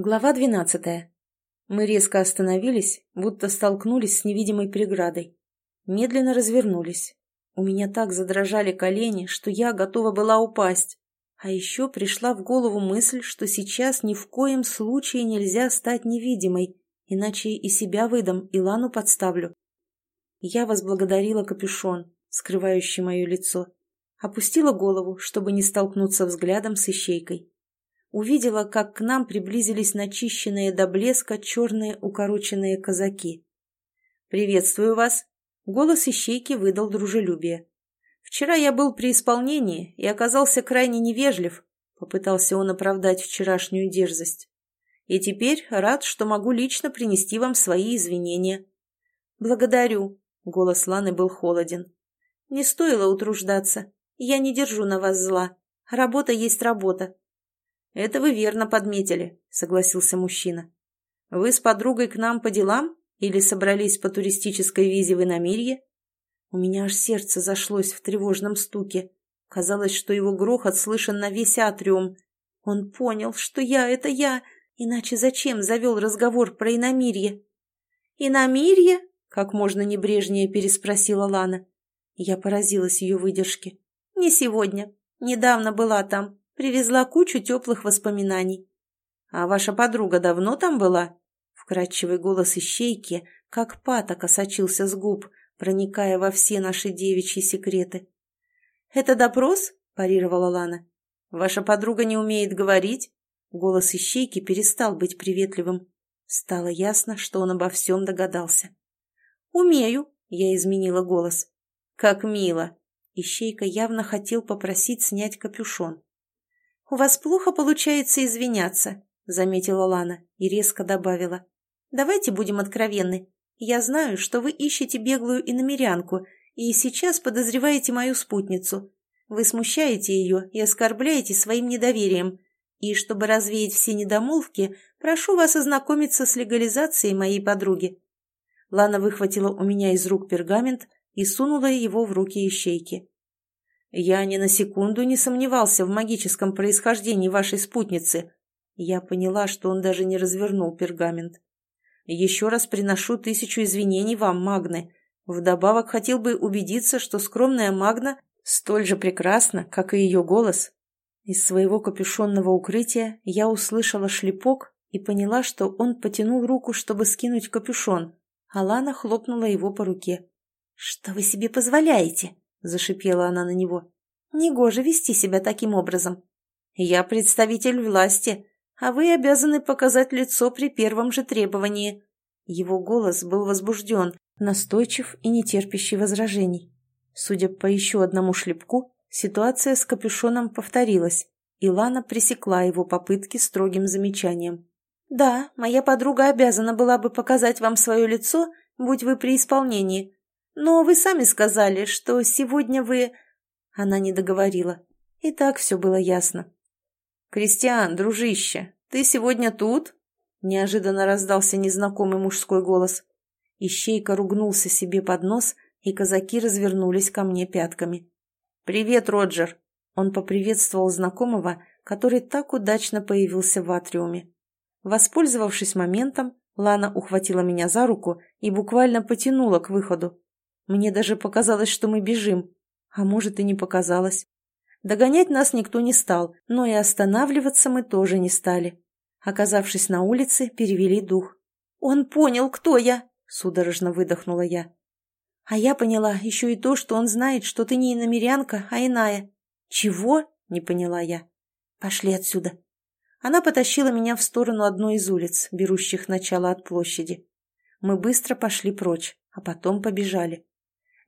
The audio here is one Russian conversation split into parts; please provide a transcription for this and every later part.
Глава двенадцатая. Мы резко остановились, будто столкнулись с невидимой преградой. Медленно развернулись. У меня так задрожали колени, что я готова была упасть. А еще пришла в голову мысль, что сейчас ни в коем случае нельзя стать невидимой, иначе и себя выдам, и Лану подставлю. Я возблагодарила капюшон, скрывающий мое лицо. Опустила голову, чтобы не столкнуться взглядом с ищейкой увидела, как к нам приблизились начищенные до блеска черные укороченные казаки. «Приветствую вас!» — голос ищейки выдал дружелюбие. «Вчера я был при исполнении и оказался крайне невежлив», — попытался он оправдать вчерашнюю дерзость. «И теперь рад, что могу лично принести вам свои извинения». «Благодарю», — голос Ланы был холоден. «Не стоило утруждаться. Я не держу на вас зла. Работа есть работа. «Это вы верно подметили», — согласился мужчина. «Вы с подругой к нам по делам или собрались по туристической визе в иномирье?» У меня аж сердце зашлось в тревожном стуке. Казалось, что его грохот слышен на весь атриум. Он понял, что я — это я, иначе зачем завел разговор про иномирье? «Иномирье?» — как можно небрежнее переспросила Лана. Я поразилась ее выдержке. «Не сегодня. Недавно была там. Привезла кучу теплых воспоминаний. «А ваша подруга давно там была?» Вкрадчивый голос ищейки, как патока, сочился с губ, проникая во все наши девичьи секреты. «Это допрос?» – парировала Лана. «Ваша подруга не умеет говорить?» Голос ищейки перестал быть приветливым. Стало ясно, что он обо всем догадался. «Умею», — я изменила голос. «Как мило!» Ищейка явно хотел попросить снять капюшон. «У вас плохо получается извиняться», — заметила Лана и резко добавила. «Давайте будем откровенны. Я знаю, что вы ищете беглую иномерянку и сейчас подозреваете мою спутницу. Вы смущаете ее и оскорбляете своим недоверием. И чтобы развеять все недомолвки, прошу вас ознакомиться с легализацией моей подруги». Лана выхватила у меня из рук пергамент и сунула его в руки ищейки. Я ни на секунду не сомневался в магическом происхождении вашей спутницы. Я поняла, что он даже не развернул пергамент. Еще раз приношу тысячу извинений вам, Магны. Вдобавок хотел бы убедиться, что скромная Магна столь же прекрасна, как и ее голос. Из своего капюшонного укрытия я услышала шлепок и поняла, что он потянул руку, чтобы скинуть капюшон. Алана хлопнула его по руке. «Что вы себе позволяете?» — зашипела она на него. «Негоже вести себя таким образом. Я представитель власти, а вы обязаны показать лицо при первом же требовании». Его голос был возбужден, настойчив и нетерпящий возражений. Судя по еще одному шлепку, ситуация с капюшоном повторилась, и Лана пресекла его попытки строгим замечанием. «Да, моя подруга обязана была бы показать вам свое лицо, будь вы при исполнении, «Но вы сами сказали, что сегодня вы...» Она не договорила. И так все было ясно. «Кристиан, дружище, ты сегодня тут?» Неожиданно раздался незнакомый мужской голос. Ищейка ругнулся себе под нос, и казаки развернулись ко мне пятками. «Привет, Роджер!» Он поприветствовал знакомого, который так удачно появился в атриуме. Воспользовавшись моментом, Лана ухватила меня за руку и буквально потянула к выходу. Мне даже показалось, что мы бежим. А может, и не показалось. Догонять нас никто не стал, но и останавливаться мы тоже не стали. Оказавшись на улице, перевели дух. «Он понял, кто я!» — судорожно выдохнула я. «А я поняла еще и то, что он знает, что ты не иномерянка, а иная». «Чего?» — не поняла я. «Пошли отсюда». Она потащила меня в сторону одной из улиц, берущих начало от площади. Мы быстро пошли прочь, а потом побежали.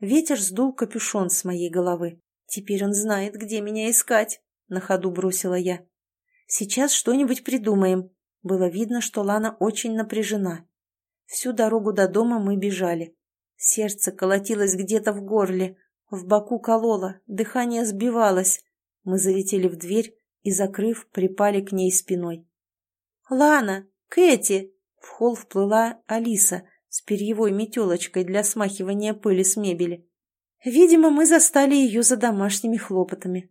Ветер сдул капюшон с моей головы. Теперь он знает, где меня искать, на ходу бросила я. Сейчас что-нибудь придумаем. Было видно, что Лана очень напряжена. Всю дорогу до дома мы бежали. Сердце колотилось где-то в горле, в боку кололо, дыхание сбивалось. Мы залетели в дверь и, закрыв, припали к ней спиной. «Лана! Кэти!» В холл вплыла Алиса, с перьевой метелочкой для смахивания пыли с мебели. Видимо, мы застали ее за домашними хлопотами.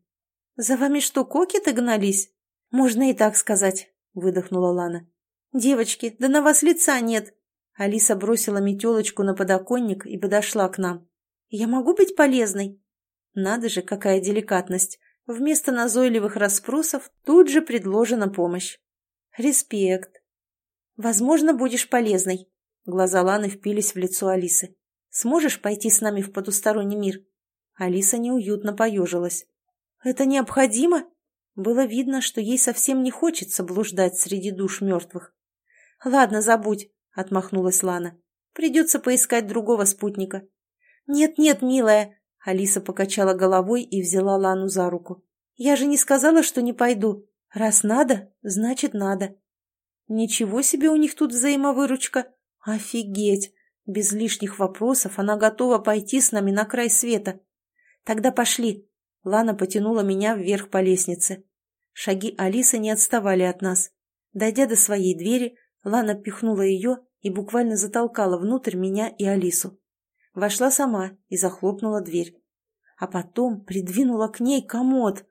«За вами что, кокеты гнались?» «Можно и так сказать», — выдохнула Лана. «Девочки, да на вас лица нет!» Алиса бросила метелочку на подоконник и подошла к нам. «Я могу быть полезной?» Надо же, какая деликатность. Вместо назойливых расспросов тут же предложена помощь. Респект. Возможно, будешь полезной. Глаза Ланы впились в лицо Алисы. Сможешь пойти с нами в потусторонний мир? Алиса неуютно поежилась. Это необходимо? Было видно, что ей совсем не хочется блуждать среди душ мертвых. Ладно, забудь, отмахнулась Лана. Придется поискать другого спутника. Нет-нет, милая, Алиса покачала головой и взяла Лану за руку. «Я же не сказала, что не пойду. Раз надо, значит надо». «Ничего себе у них тут взаимовыручка! Офигеть! Без лишних вопросов она готова пойти с нами на край света. Тогда пошли!» Лана потянула меня вверх по лестнице. Шаги Алисы не отставали от нас. Дойдя до своей двери, Лана пихнула ее и буквально затолкала внутрь меня и Алису. Вошла сама и захлопнула дверь. А потом придвинула к ней комод.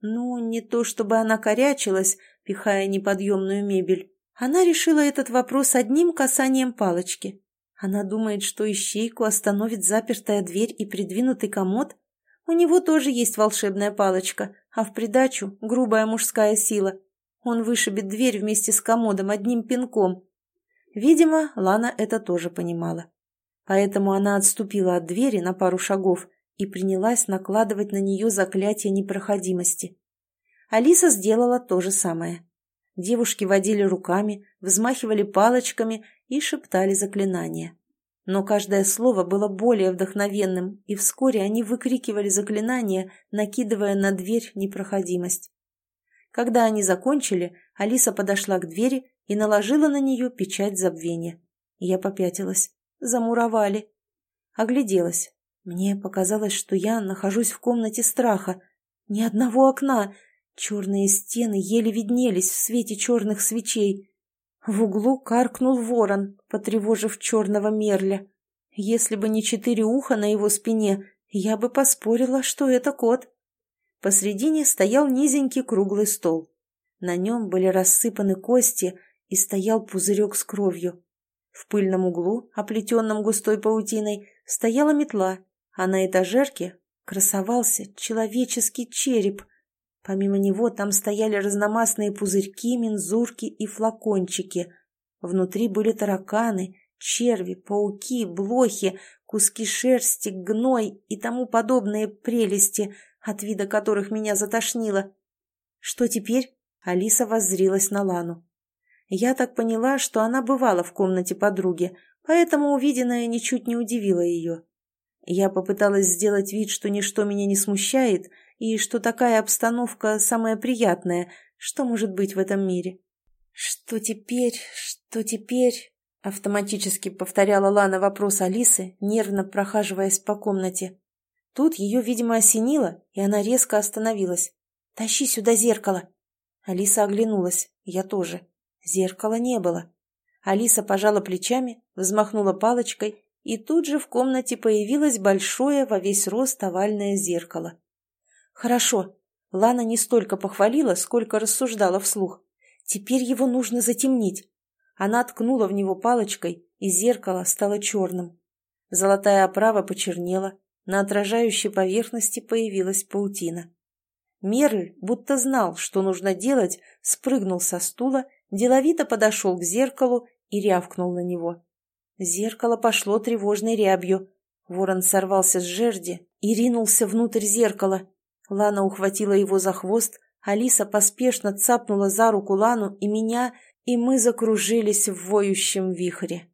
Ну, не то чтобы она корячилась, пихая неподъемную мебель. Она решила этот вопрос одним касанием палочки. Она думает, что ищейку остановит запертая дверь и придвинутый комод. У него тоже есть волшебная палочка, а в придачу грубая мужская сила. Он вышибет дверь вместе с комодом одним пинком. Видимо, Лана это тоже понимала. Поэтому она отступила от двери на пару шагов и принялась накладывать на нее заклятие непроходимости. Алиса сделала то же самое. Девушки водили руками, взмахивали палочками и шептали заклинания. Но каждое слово было более вдохновенным, и вскоре они выкрикивали заклинания, накидывая на дверь непроходимость. Когда они закончили, Алиса подошла к двери и наложила на нее печать забвения. Я попятилась. Замуровали. Огляделась. Мне показалось, что я нахожусь в комнате страха. Ни одного окна. Черные стены еле виднелись в свете черных свечей. В углу каркнул ворон, потревожив черного мерля. Если бы не четыре уха на его спине, я бы поспорила, что это кот. Посредине стоял низенький круглый стол. На нем были рассыпаны кости и стоял пузырек с кровью. В пыльном углу, оплетенном густой паутиной, стояла метла, а на этажерке красовался человеческий череп. Помимо него там стояли разномастные пузырьки, мензурки и флакончики. Внутри были тараканы, черви, пауки, блохи, куски шерсти, гной и тому подобные прелести, от вида которых меня затошнило. Что теперь? Алиса воззрилась на Лану. Я так поняла, что она бывала в комнате подруги, поэтому увиденное ничуть не удивило ее. Я попыталась сделать вид, что ничто меня не смущает, и что такая обстановка самая приятная, что может быть в этом мире. «Что теперь? Что теперь?» — автоматически повторяла Лана вопрос Алисы, нервно прохаживаясь по комнате. Тут ее, видимо, осенило, и она резко остановилась. «Тащи сюда зеркало!» Алиса оглянулась, я тоже. Зеркала не было. Алиса пожала плечами, взмахнула палочкой, и тут же в комнате появилось большое во весь рост овальное зеркало. «Хорошо». Лана не столько похвалила, сколько рассуждала вслух. «Теперь его нужно затемнить». Она ткнула в него палочкой, и зеркало стало черным. Золотая оправа почернела, на отражающей поверхности появилась паутина. Мерль, будто знал, что нужно делать, спрыгнул со стула деловито подошел к зеркалу и рявкнул на него. Зеркало пошло тревожной рябью. Ворон сорвался с жерди и ринулся внутрь зеркала. Лана ухватила его за хвост, Алиса поспешно цапнула за руку Лану и меня, и мы закружились в воющем вихре.